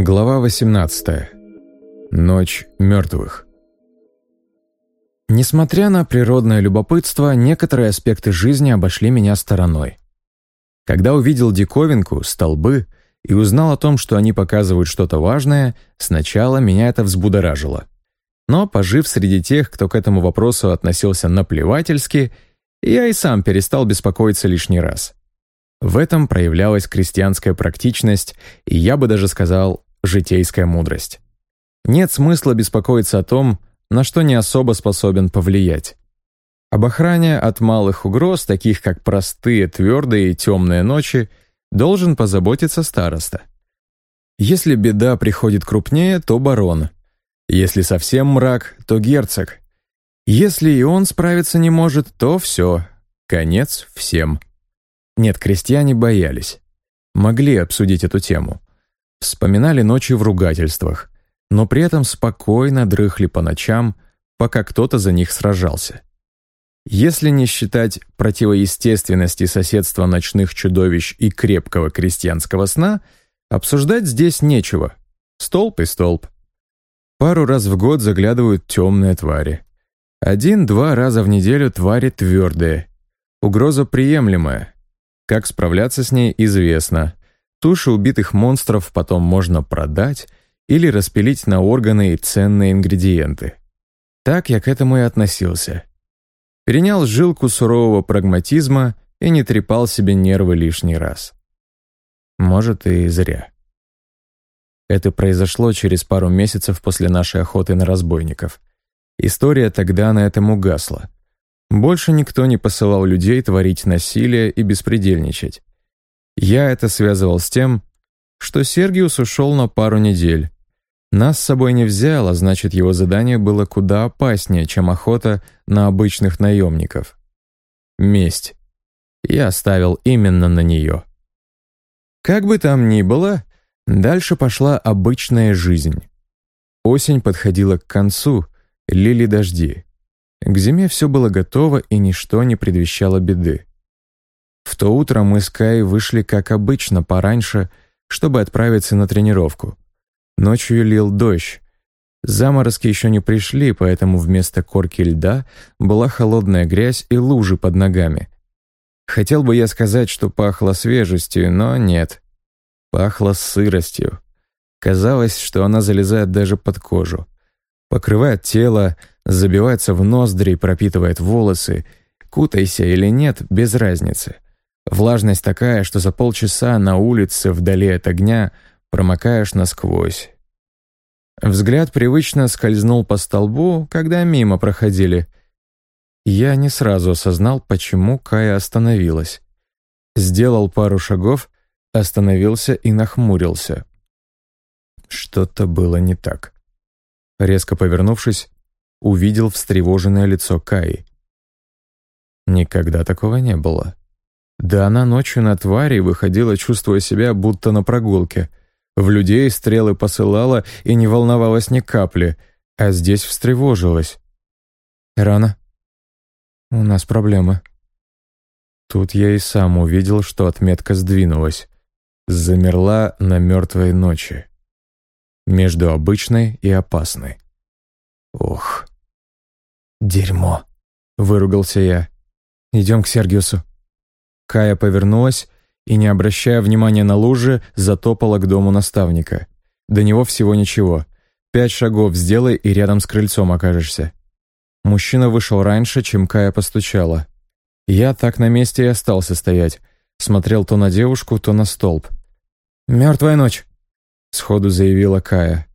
Глава 18. Ночь мертвых. Несмотря на природное любопытство, некоторые аспекты жизни обошли меня стороной. Когда увидел диковинку, столбы, и узнал о том, что они показывают что-то важное, сначала меня это взбудоражило. Но, пожив среди тех, кто к этому вопросу относился наплевательски, я и сам перестал беспокоиться лишний раз. В этом проявлялась крестьянская практичность и, я бы даже сказал, житейская мудрость. Нет смысла беспокоиться о том, на что не особо способен повлиять. Об охране от малых угроз, таких как простые, твердые и темные ночи, должен позаботиться староста. Если беда приходит крупнее, то барон. Если совсем мрак, то герцог. Если и он справиться не может, то все, конец всем. Нет, крестьяне боялись. Могли обсудить эту тему. Вспоминали ночи в ругательствах, но при этом спокойно дрыхли по ночам, пока кто-то за них сражался. Если не считать противоестественности соседства ночных чудовищ и крепкого крестьянского сна, обсуждать здесь нечего. Столб и столб. Пару раз в год заглядывают темные твари. Один-два раза в неделю твари твердые. Угроза приемлемая. Как справляться с ней, известно. Туши убитых монстров потом можно продать или распилить на органы и ценные ингредиенты. Так я к этому и относился. Перенял жилку сурового прагматизма и не трепал себе нервы лишний раз. Может, и зря. Это произошло через пару месяцев после нашей охоты на разбойников. История тогда на этом угасла. Больше никто не посылал людей творить насилие и беспредельничать. Я это связывал с тем, что Сергиус ушел на пару недель. Нас с собой не взял, а значит, его задание было куда опаснее, чем охота на обычных наемников. Месть. Я ставил именно на нее. Как бы там ни было, дальше пошла обычная жизнь. Осень подходила к концу, лили дожди. К зиме все было готово, и ничто не предвещало беды. В то утро мы с Кай вышли, как обычно, пораньше, чтобы отправиться на тренировку. Ночью лил дождь. Заморозки еще не пришли, поэтому вместо корки льда была холодная грязь и лужи под ногами. Хотел бы я сказать, что пахло свежестью, но нет. Пахло сыростью. Казалось, что она залезает даже под кожу. Покрывает тело, забивается в ноздри, пропитывает волосы. Кутайся или нет, без разницы. Влажность такая, что за полчаса на улице, вдали от огня, промокаешь насквозь. Взгляд привычно скользнул по столбу, когда мимо проходили. Я не сразу осознал, почему Кая остановилась. Сделал пару шагов, остановился и нахмурился. Что-то было не так. Резко повернувшись, увидел встревоженное лицо Каи. Никогда такого не было. Да она ночью на твари выходила, чувствуя себя будто на прогулке. В людей стрелы посылала и не волновалась ни капли, а здесь встревожилась. «Рано. У нас проблемы». Тут я и сам увидел, что отметка сдвинулась. Замерла на мертвой ночи. Между обычной и опасной. Ох. «Дерьмо», — выругался я. «Идем к Сергиусу». Кая повернулась и, не обращая внимания на лужи, затопала к дому наставника. До него всего ничего. Пять шагов сделай, и рядом с крыльцом окажешься. Мужчина вышел раньше, чем Кая постучала. Я так на месте и остался стоять. Смотрел то на девушку, то на столб. «Мертвая ночь», — сходу заявила Кая.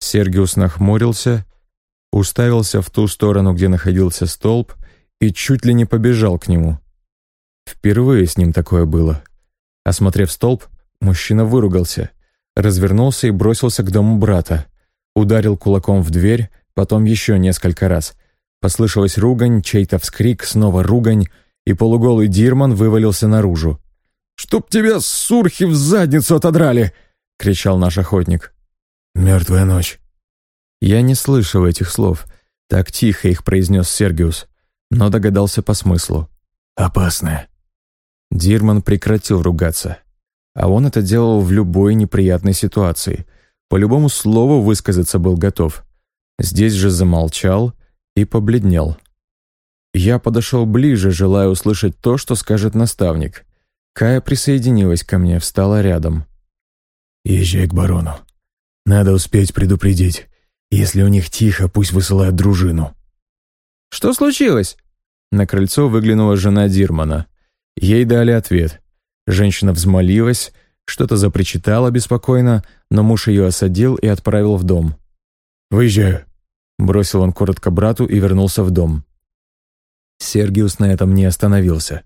Сергиус нахмурился уставился в ту сторону, где находился столб, и чуть ли не побежал к нему. Впервые с ним такое было. Осмотрев столб, мужчина выругался, развернулся и бросился к дому брата. Ударил кулаком в дверь, потом еще несколько раз. Послышалась ругань, чей-то вскрик, снова ругань, и полуголый Дирман вывалился наружу. «Чтоб тебя, сурхи, в задницу отодрали!» — кричал наш охотник. «Мертвая ночь», я не слышал этих слов. Так тихо их произнес Сергиус, но догадался по смыслу. «Опасная». Дирман прекратил ругаться. А он это делал в любой неприятной ситуации. По любому слову высказаться был готов. Здесь же замолчал и побледнел. Я подошел ближе, желая услышать то, что скажет наставник. Кая присоединилась ко мне, встала рядом. «Езжай к барону. Надо успеть предупредить. Если у них тихо, пусть высылают дружину». «Что случилось?» На крыльцо выглянула жена Дирмана. Ей дали ответ. Женщина взмолилась, что-то запричитала беспокойно, но муж ее осадил и отправил в дом. «Выезжаю», — бросил он коротко брату и вернулся в дом. Сергиус на этом не остановился.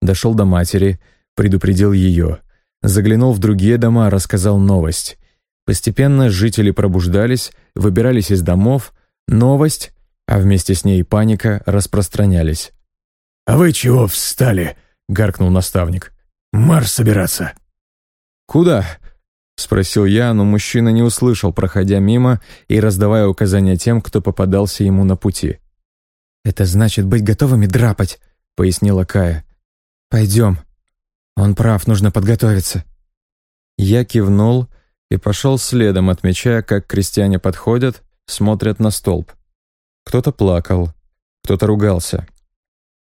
Дошел до матери, предупредил ее. Заглянул в другие дома, рассказал новость. Постепенно жители пробуждались, выбирались из домов. Новость, а вместе с ней паника, распространялись. «А вы чего встали?» — гаркнул наставник. «Марш собираться!» «Куда?» — спросил я, но мужчина не услышал, проходя мимо и раздавая указания тем, кто попадался ему на пути. «Это значит быть готовыми драпать», — пояснила Кая. «Пойдем. Он прав, нужно подготовиться». Я кивнул и пошел следом, отмечая, как крестьяне подходят, смотрят на столб. Кто-то плакал, кто-то ругался.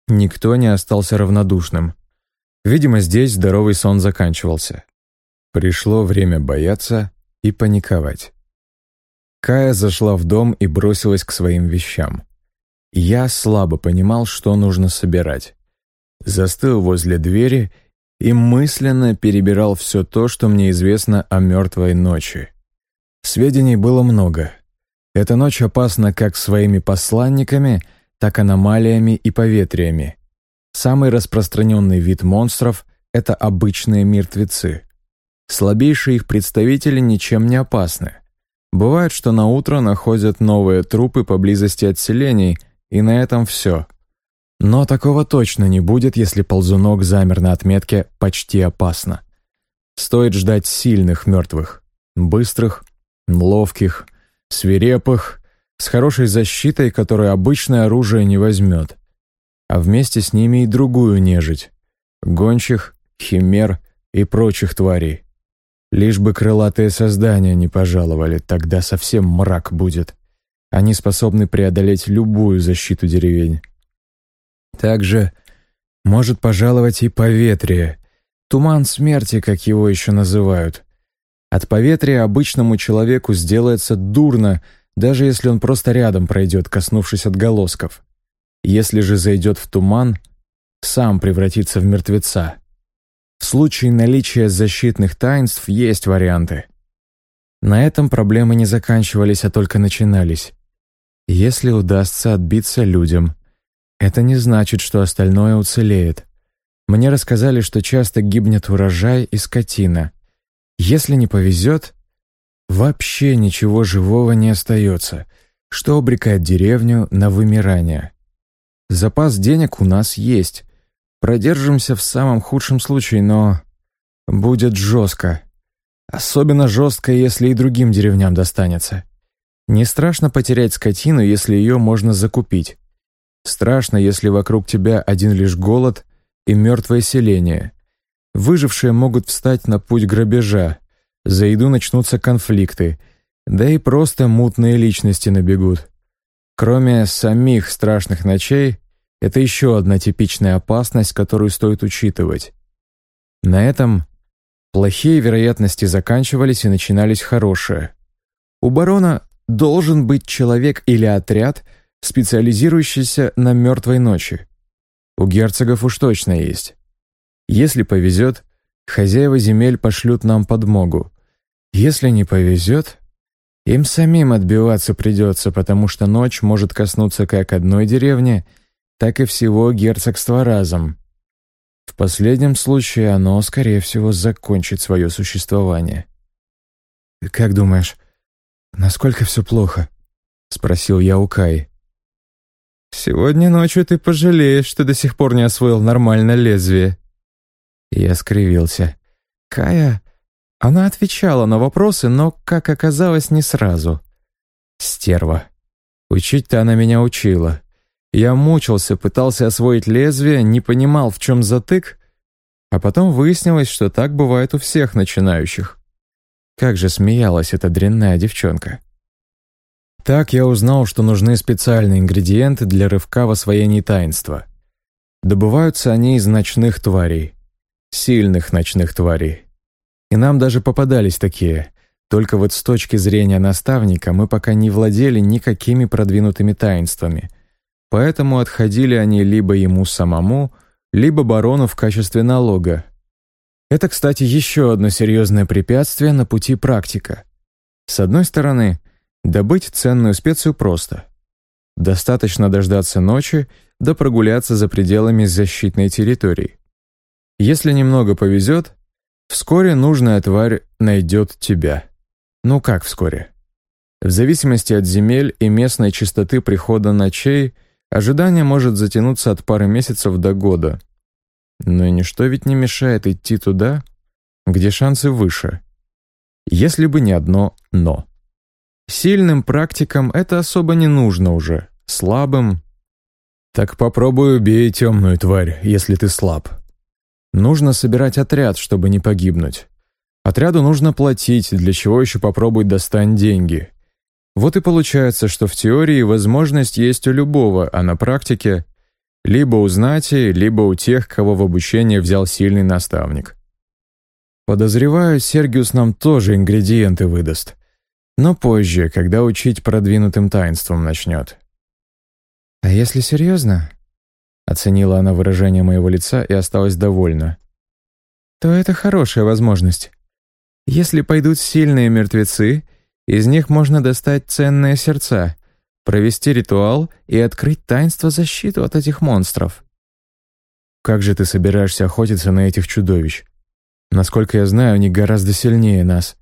Никто не остался равнодушным. Видимо, здесь здоровый сон заканчивался. Пришло время бояться и паниковать. Кая зашла в дом и бросилась к своим вещам. Я слабо понимал, что нужно собирать. Застыл возле двери и мысленно перебирал все то, что мне известно о мертвой ночи. Сведений было много. Эта ночь опасна как своими посланниками, так аномалиями и поветриями. Самый распространенный вид монстров — это обычные мертвецы. Слабейшие их представители ничем не опасны. Бывает, что на утро находят новые трупы поблизости от селений, и на этом все. Но такого точно не будет, если ползунок замер на отметке «почти опасно». Стоит ждать сильных мертвых, быстрых, ловких, свирепых, с хорошей защитой, которую обычное оружие не возьмет. А вместе с ними и другую нежить — гончих, химер и прочих тварей. Лишь бы крылатые создания не пожаловали, тогда совсем мрак будет. Они способны преодолеть любую защиту деревень. Также может пожаловать и поветрие, туман смерти, как его еще называют. От поветрия обычному человеку сделается дурно, даже если он просто рядом пройдет, коснувшись отголосков. Если же зайдет в туман, сам превратится в мертвеца. В случае наличия защитных таинств есть варианты. На этом проблемы не заканчивались, а только начинались. Если удастся отбиться людям, это не значит, что остальное уцелеет. Мне рассказали, что часто гибнет урожай и скотина. Если не повезет, вообще ничего живого не остается, что обрекает деревню на вымирание. Запас денег у нас есть. Продержимся в самом худшем случае, но будет жестко. Особенно жестко, если и другим деревням достанется. Не страшно потерять скотину, если ее можно закупить. Страшно, если вокруг тебя один лишь голод и мертвое селение. Выжившие могут встать на путь грабежа. За еду начнутся конфликты. Да и просто мутные личности набегут. Кроме самих страшных ночей, это еще одна типичная опасность, которую стоит учитывать. На этом плохие вероятности заканчивались и начинались хорошие. У барона должен быть человек или отряд, специализирующийся на мертвой ночи. У герцогов уж точно есть. Если повезет, хозяева земель пошлют нам подмогу. Если не повезет, им самим отбиваться придется, потому что ночь может коснуться как одной деревни, так и всего герцогства разом. В последнем случае оно, скорее всего, закончит свое существование. «Как думаешь, «Насколько все плохо?» — спросил я у Каи. «Сегодня ночью ты пожалеешь, что до сих пор не освоил нормально лезвие». Я скривился. Кая... Она отвечала на вопросы, но, как оказалось, не сразу. Стерва. Учить-то она меня учила. Я мучился, пытался освоить лезвие, не понимал, в чем затык, а потом выяснилось, что так бывает у всех начинающих. Как же смеялась эта дрянная девчонка. Так я узнал, что нужны специальные ингредиенты для рывка в освоении таинства. Добываются они из ночных тварей. Сильных ночных тварей. И нам даже попадались такие. Только вот с точки зрения наставника мы пока не владели никакими продвинутыми таинствами. Поэтому отходили они либо ему самому, либо барону в качестве налога. Это, кстати, еще одно серьезное препятствие на пути практика. С одной стороны, добыть ценную специю просто. Достаточно дождаться ночи, да прогуляться за пределами защитной территории. Если немного повезет, вскоре нужная тварь найдет тебя. Ну как вскоре? В зависимости от земель и местной частоты прихода ночей, ожидание может затянуться от пары месяцев до года. Но ничто ведь не мешает идти туда, где шансы выше. Если бы не одно «но». Сильным практикам это особо не нужно уже, слабым. Так попробуй убей темную тварь, если ты слаб. Нужно собирать отряд, чтобы не погибнуть. Отряду нужно платить, для чего еще попробуй достань деньги. Вот и получается, что в теории возможность есть у любого, а на практике либо у знати, либо у тех, кого в обучение взял сильный наставник. Подозреваю, Сергиус нам тоже ингредиенты выдаст. Но позже, когда учить продвинутым таинством начнет. «А если серьезно?» Оценила она выражение моего лица и осталась довольна. «То это хорошая возможность. Если пойдут сильные мертвецы, из них можно достать ценные сердца, провести ритуал и открыть таинство защиту от этих монстров. Как же ты собираешься охотиться на этих чудовищ? Насколько я знаю, они гораздо сильнее нас.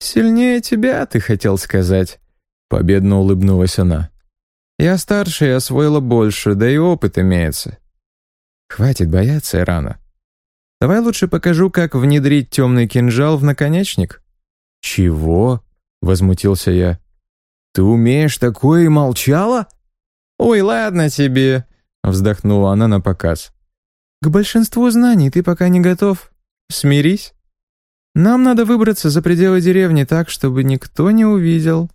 Сильнее тебя, ты хотел сказать. Победно улыбнулась она. Я старше и освоила больше, да и опыт имеется. Хватит бояться, Ирана. Давай лучше покажу, как внедрить темный кинжал в наконечник. Чего? Возмутился я. «Ты умеешь такое и молчала?» «Ой, ладно тебе», — вздохнула она на показ. «К большинству знаний ты пока не готов. Смирись. Нам надо выбраться за пределы деревни так, чтобы никто не увидел».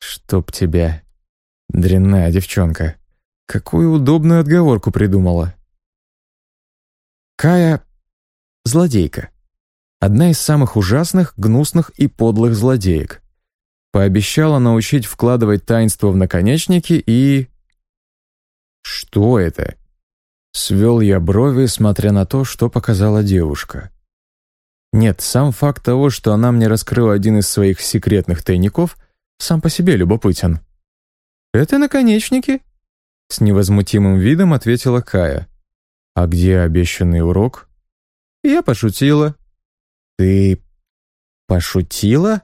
«Чтоб тебя, дрянная девчонка, какую удобную отговорку придумала». Кая — злодейка. Одна из самых ужасных, гнусных и подлых злодеек. Пообещала научить вкладывать таинство в наконечники и... Что это? Свел я брови, смотря на то, что показала девушка. Нет, сам факт того, что она мне раскрыла один из своих секретных тайников, сам по себе любопытен. «Это наконечники?» С невозмутимым видом ответила Кая. «А где обещанный урок?» «Я пошутила». «Ты пошутила?»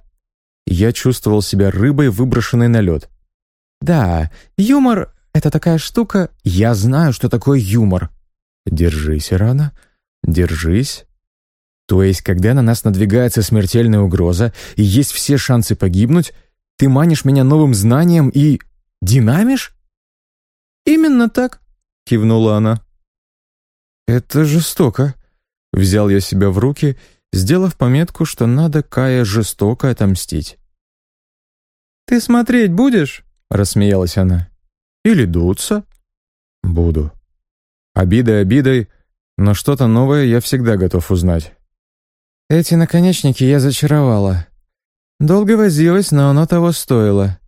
Я чувствовал себя рыбой, выброшенной на лед. «Да, юмор — это такая штука. Я знаю, что такое юмор». «Держись, Ирана, держись». То есть, когда на нас надвигается смертельная угроза и есть все шансы погибнуть, ты манишь меня новым знанием и... динамишь? «Именно так», — кивнула она. «Это жестоко». Взял я себя в руки сделав пометку, что надо Кая жестоко отомстить. «Ты смотреть будешь?» — рассмеялась она. «Или дуться?» «Буду. Обида обидой, но что-то новое я всегда готов узнать». «Эти наконечники я зачаровала. Долго возилась, но оно того стоило.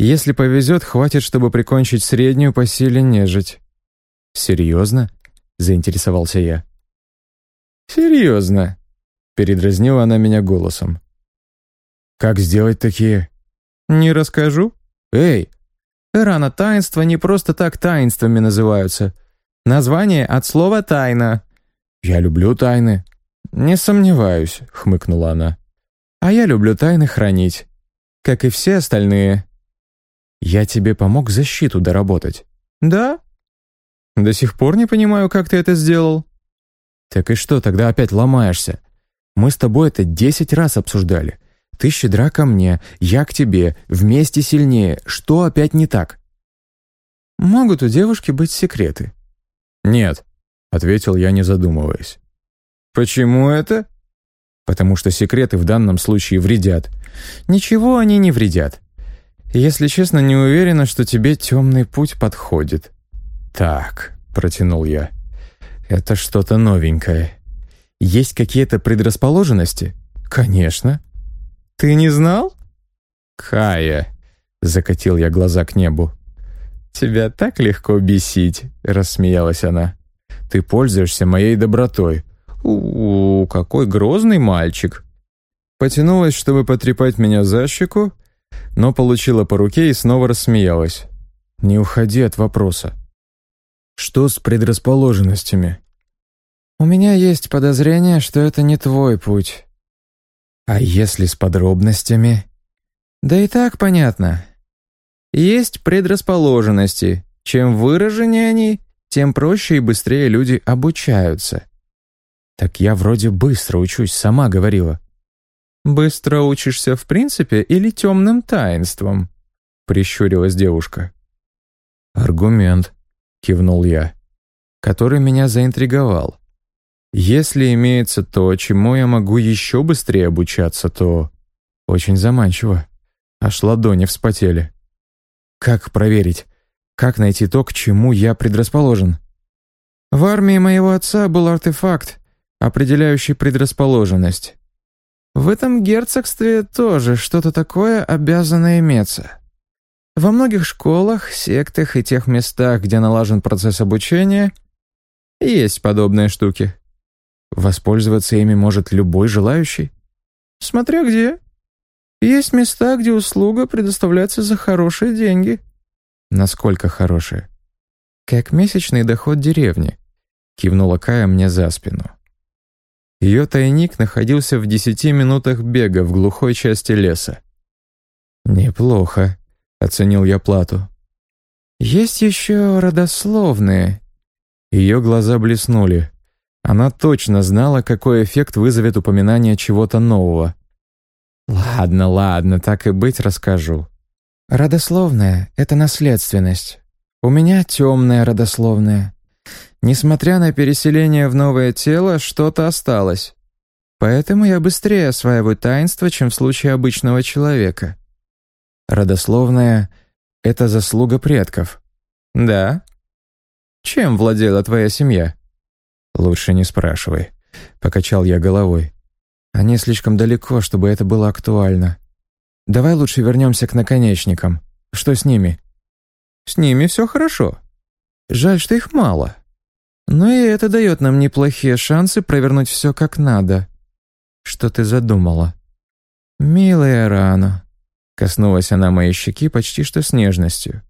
Если повезет, хватит, чтобы прикончить среднюю по силе нежить». «Серьезно?» — заинтересовался я. «Серьезно», Передразнила она меня голосом. «Как сделать такие?» «Не расскажу». «Эй!» «Рано таинства не просто так таинствами называются. Название от слова «тайна». «Я люблю тайны». «Не сомневаюсь», — хмыкнула она. «А я люблю тайны хранить, как и все остальные». «Я тебе помог защиту доработать». «Да?» «До сих пор не понимаю, как ты это сделал». «Так и что, тогда опять ломаешься? Мы с тобой это десять раз обсуждали. Ты щедра ко мне, я к тебе, вместе сильнее. Что опять не так?» «Могут у девушки быть секреты». «Нет», — ответил я, не задумываясь. «Почему это?» потому что секреты в данном случае вредят. Ничего они не вредят. Если честно, не уверена, что тебе темный путь подходит. Так, протянул я. Это что-то новенькое. Есть какие-то предрасположенности? Конечно. Ты не знал? Кая, закатил я глаза к небу. «Тебя так легко бесить», — рассмеялась она. «Ты пользуешься моей добротой. У, -у какой грозный мальчик!» Потянулась, чтобы потрепать меня за щеку, но получила по руке и снова рассмеялась. «Не уходи от вопроса. Что с предрасположенностями?» «У меня есть подозрение, что это не твой путь». «А если с подробностями?» «Да и так понятно. Есть предрасположенности. Чем выраженнее они, тем проще и быстрее люди обучаются. Так я вроде быстро учусь, сама говорила. «Быстро учишься в принципе или темным таинством?» — прищурилась девушка. «Аргумент», — кивнул я, который меня заинтриговал. «Если имеется то, чему я могу еще быстрее обучаться, то очень заманчиво. Аж ладони вспотели. Как проверить? Как найти то, к чему я предрасположен? В армии моего отца был артефакт, определяющий предрасположенность. В этом герцогстве тоже что-то такое обязано иметься. Во многих школах, сектах и тех местах, где налажен процесс обучения, есть подобные штуки. Воспользоваться ими может любой желающий. Смотря где. Есть места, где услуга предоставляется за хорошие деньги. Насколько хорошие? Как месячный доход деревни, кивнула Кая мне за спину. Ее тайник находился в десяти минутах бега в глухой части леса. «Неплохо», — оценил я плату. «Есть еще родословные». Ее глаза блеснули. Она точно знала, какой эффект вызовет упоминание чего-то нового. «Ладно, ладно, так и быть расскажу. Родословная — это наследственность. У меня темная родословная. Несмотря на переселение в новое тело, что-то осталось. Поэтому я быстрее осваиваю таинство, чем в случае обычного человека. Родословная — это заслуга предков. Да? Чем владела твоя семья? Лучше не спрашивай. Покачал я головой. Они слишком далеко, чтобы это было актуально. Давай лучше вернемся к наконечникам. Что с ними? С ними все хорошо. Жаль, что их мало. Но и это дает нам неплохие шансы провернуть все как надо. Что ты задумала? Милая рана. Коснулась она моей щеки почти что с нежностью.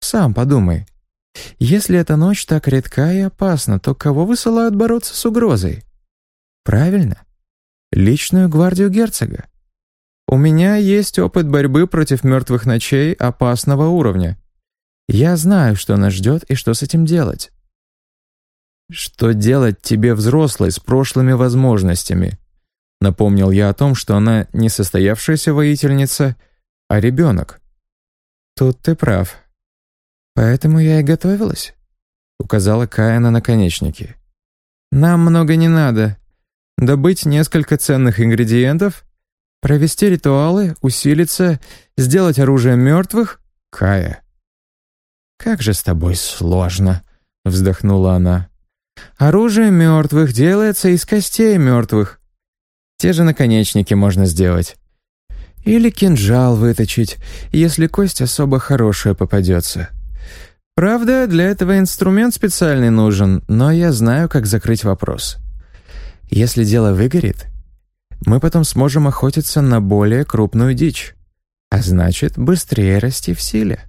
Сам подумай. Если эта ночь так редка и опасна, то кого высылают бороться с угрозой? Правильно? личную гвардию герцога. У меня есть опыт борьбы против мертвых ночей опасного уровня. Я знаю, что нас ждет и что с этим делать. Что делать тебе взрослой с прошлыми возможностями? Напомнил я о том, что она не состоявшаяся воительница, а ребенок. Тут ты прав. Поэтому я и готовилась, указала Кая на наконечники. Нам много не надо добыть несколько ценных ингредиентов, провести ритуалы, усилиться, сделать оружие мертвых — Кая. «Как же с тобой сложно», — вздохнула она. «Оружие мертвых делается из костей мертвых. Те же наконечники можно сделать. Или кинжал выточить, если кость особо хорошая попадется. Правда, для этого инструмент специальный нужен, но я знаю, как закрыть вопрос. Если дело выгорит, мы потом сможем охотиться на более крупную дичь, а значит, быстрее расти в силе.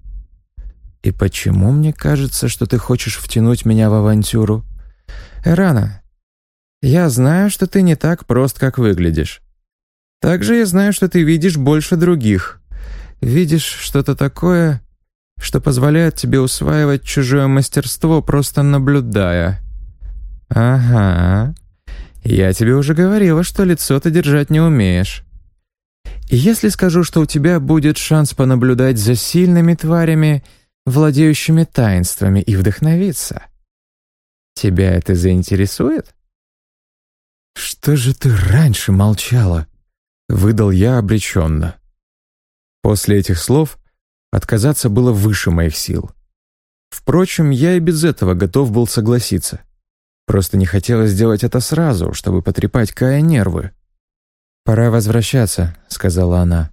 И почему мне кажется, что ты хочешь втянуть меня в авантюру? Эрана, я знаю, что ты не так прост, как выглядишь. Также я знаю, что ты видишь больше других. Видишь что-то такое, что позволяет тебе усваивать чужое мастерство, просто наблюдая. Ага. «Я тебе уже говорила, что лицо ты держать не умеешь. если скажу, что у тебя будет шанс понаблюдать за сильными тварями, владеющими таинствами, и вдохновиться, тебя это заинтересует?» «Что же ты раньше молчала?» — выдал я обреченно. После этих слов отказаться было выше моих сил. Впрочем, я и без этого готов был согласиться. Просто не хотелось сделать это сразу, чтобы потрепать Кая нервы. «Пора возвращаться», — сказала она.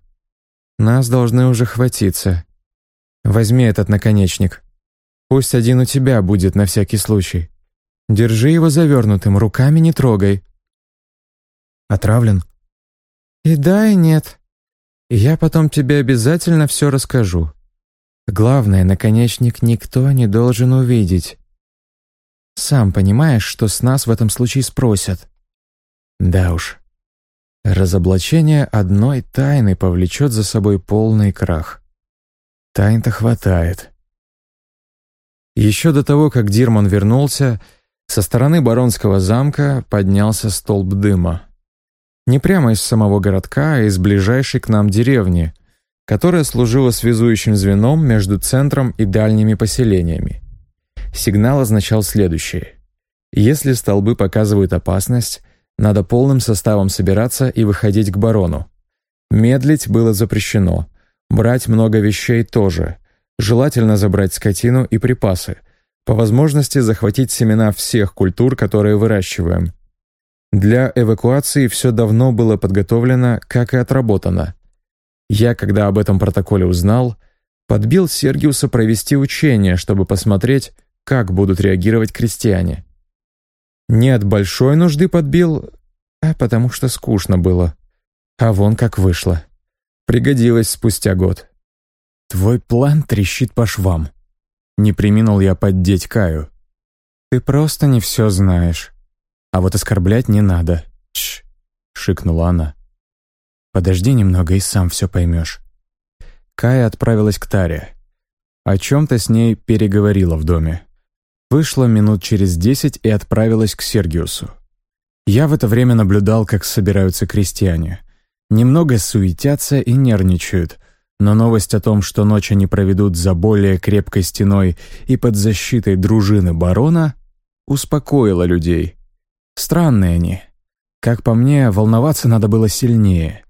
«Нас должны уже хватиться. Возьми этот наконечник. Пусть один у тебя будет на всякий случай. Держи его завернутым, руками не трогай». «Отравлен?» «И да, и нет. Я потом тебе обязательно все расскажу. Главное, наконечник никто не должен увидеть. Сам понимаешь, что с нас в этом случае спросят. Да уж. Разоблачение одной тайны повлечет за собой полный крах. Тайн-то хватает. Еще до того, как Дирман вернулся, со стороны Баронского замка поднялся столб дыма. Не прямо из самого городка, а из ближайшей к нам деревни, которая служила связующим звеном между центром и дальними поселениями. Сигнал означал следующее. Если столбы показывают опасность, надо полным составом собираться и выходить к барону. Медлить было запрещено. Брать много вещей тоже. Желательно забрать скотину и припасы. По возможности захватить семена всех культур, которые выращиваем. Для эвакуации все давно было подготовлено, как и отработано. Я, когда об этом протоколе узнал, подбил Сергиуса провести учение, чтобы посмотреть, как будут реагировать крестьяне. Не от большой нужды подбил, а потому что скучно было. А вон как вышло. Пригодилось спустя год. «Твой план трещит по швам». Не приминул я поддеть Каю. «Ты просто не все знаешь. А вот оскорблять не надо. Чш!» — шикнула она. «Подожди немного и сам все поймешь». Кая отправилась к Таре. О чем-то с ней переговорила в доме. Вышла минут через десять и отправилась к Сергиусу. Я в это время наблюдал, как собираются крестьяне. Немного суетятся и нервничают, но новость о том, что ночь они проведут за более крепкой стеной и под защитой дружины барона, успокоила людей. Странные они. Как по мне, волноваться надо было сильнее.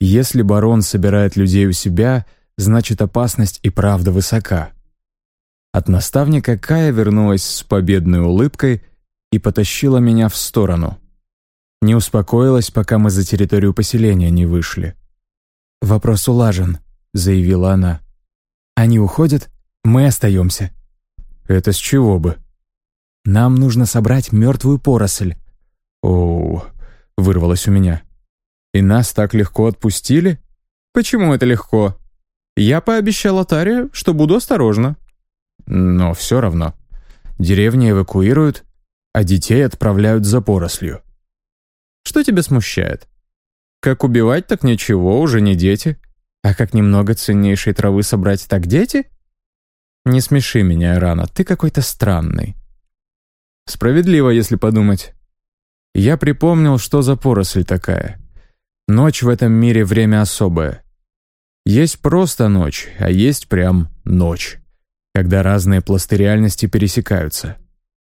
Если барон собирает людей у себя, значит опасность и правда высока. От наставника Кая вернулась с победной улыбкой и потащила меня в сторону. Не успокоилась, пока мы за территорию поселения не вышли. «Вопрос улажен», — заявила она. «Они уходят, мы остаемся». «Это с чего бы?» «Нам нужно собрать мертвую поросль». «Оу», — вырвалось у меня. «И нас так легко отпустили?» «Почему это легко?» «Я пообещала Таре, что буду осторожна», но все равно. Деревни эвакуируют, а детей отправляют за порослью. Что тебя смущает? Как убивать, так ничего, уже не дети. А как немного ценнейшей травы собрать, так дети? Не смеши меня, Рана, ты какой-то странный. Справедливо, если подумать. Я припомнил, что за поросль такая. Ночь в этом мире время особое. Есть просто ночь, а есть прям ночь когда разные пласты реальности пересекаются.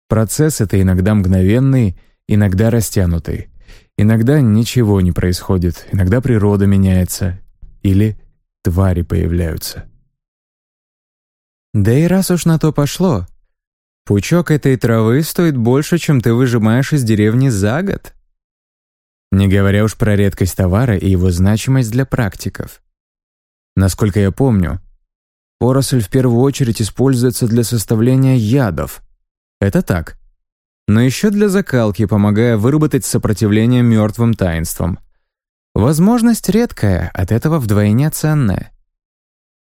Процесс это иногда мгновенный, иногда растянутый. Иногда ничего не происходит, иногда природа меняется, или твари появляются. Да и раз уж на то пошло, пучок этой травы стоит больше, чем ты выжимаешь из деревни за год. Не говоря уж про редкость товара и его значимость для практиков. Насколько я помню, Поросль в первую очередь используется для составления ядов. Это так. Но еще для закалки, помогая выработать сопротивление мертвым таинствам. Возможность редкая, от этого вдвойне ценная.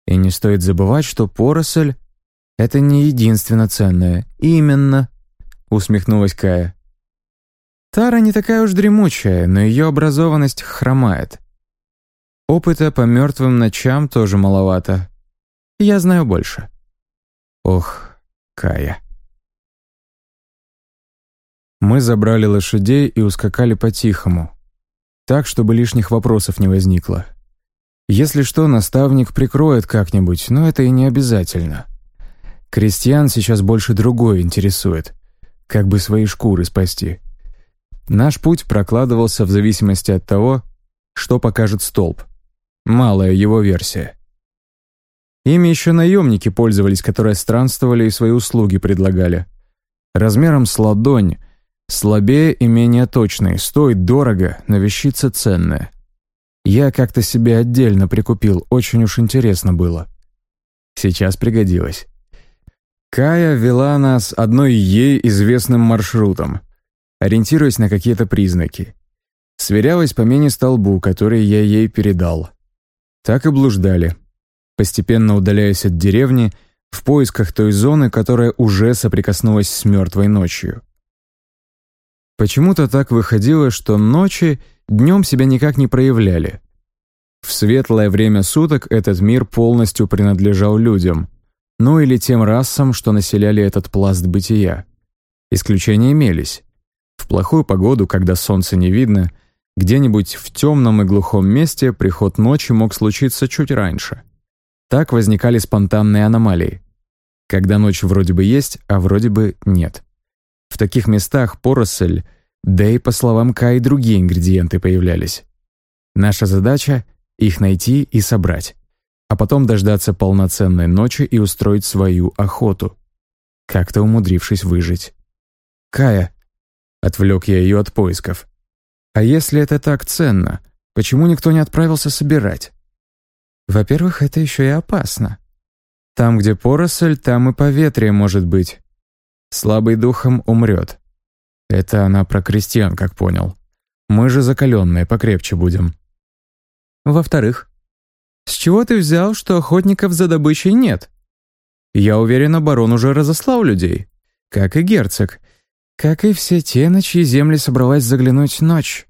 И не стоит забывать, что поросль — это не единственно ценное. Именно, усмехнулась Кая. Тара не такая уж дремучая, но ее образованность хромает. Опыта по мертвым ночам тоже маловато. Я знаю больше. Ох, Кая. Мы забрали лошадей и ускакали по-тихому, так, чтобы лишних вопросов не возникло. Если что, наставник прикроет как-нибудь, но это и не обязательно. Крестьян сейчас больше другое интересует, как бы свои шкуры спасти. Наш путь прокладывался в зависимости от того, что покажет столб. Малая его версия. Ими еще наемники пользовались, которые странствовали и свои услуги предлагали. Размером с ладонь, слабее и менее точный, стоит дорого, но вещица ценная. Я как-то себе отдельно прикупил, очень уж интересно было. Сейчас пригодилось. Кая вела нас одной ей известным маршрутом, ориентируясь на какие-то признаки. Сверялась по мини-столбу, который я ей передал. Так и блуждали, постепенно удаляясь от деревни в поисках той зоны, которая уже соприкоснулась с мертвой ночью. Почему-то так выходило, что ночи днем себя никак не проявляли. В светлое время суток этот мир полностью принадлежал людям, ну или тем расам, что населяли этот пласт бытия. Исключения имелись. В плохую погоду, когда солнца не видно, где-нибудь в темном и глухом месте приход ночи мог случиться чуть раньше. Так возникали спонтанные аномалии. Когда ночь вроде бы есть, а вроде бы нет. В таких местах поросль, да и, по словам Кай, другие ингредиенты появлялись. Наша задача — их найти и собрать, а потом дождаться полноценной ночи и устроить свою охоту, как-то умудрившись выжить. «Кая», — отвлек я ее от поисков, «а если это так ценно, почему никто не отправился собирать?» «Во-первых, это еще и опасно. Там, где поросль, там и поветрие может быть. Слабый духом умрет. Это она про крестьян, как понял. Мы же закаленные, покрепче будем. Во-вторых, с чего ты взял, что охотников за добычей нет? Я уверен, барон уже разослал людей. Как и герцог. Как и все те, на чьи земли собралась заглянуть ночь.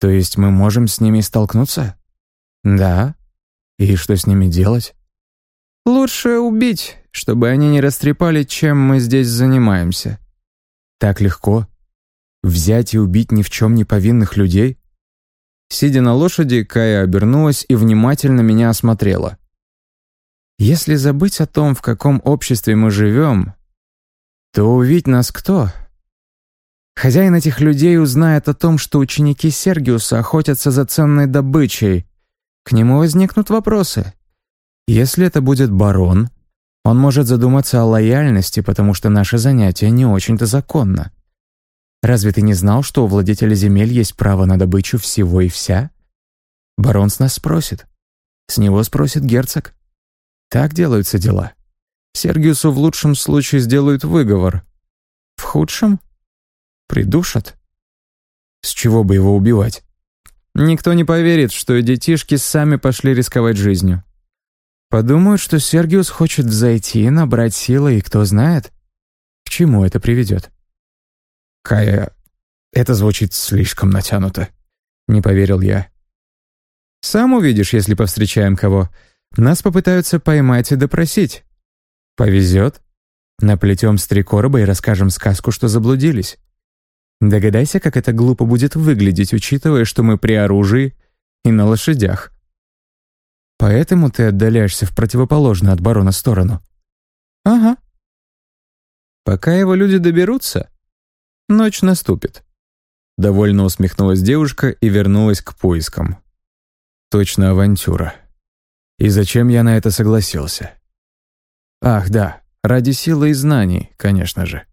То есть мы можем с ними столкнуться? Да. И что с ними делать? Лучше убить, чтобы они не растрепали, чем мы здесь занимаемся. Так легко? Взять и убить ни в чем не повинных людей? Сидя на лошади, Кая обернулась и внимательно меня осмотрела. Если забыть о том, в каком обществе мы живем, то увидеть нас кто? Хозяин этих людей узнает о том, что ученики Сергиуса охотятся за ценной добычей. К нему возникнут вопросы. Если это будет барон, он может задуматься о лояльности, потому что наше занятие не очень-то законно. Разве ты не знал, что у владетеля земель есть право на добычу всего и вся? Барон с нас спросит. С него спросит герцог. Так делаются дела. Сергиусу в лучшем случае сделают выговор. В худшем — придушат. С чего бы его убивать? Никто не поверит, что детишки сами пошли рисковать жизнью. Подумают, что Сергиус хочет взойти, набрать силы, и кто знает, к чему это приведет. Кая, это звучит слишком натянуто. Не поверил я. Сам увидишь, если повстречаем кого. Нас попытаются поймать и допросить. Повезет. Наплетем с три короба и расскажем сказку, что заблудились. Догадайся, как это глупо будет выглядеть, учитывая, что мы при оружии и на лошадях. Поэтому ты отдаляешься в противоположную от барона сторону? Ага. Пока его люди доберутся, ночь наступит. Довольно усмехнулась девушка и вернулась к поискам. Точно авантюра. И зачем я на это согласился? Ах, да, ради силы и знаний, конечно же.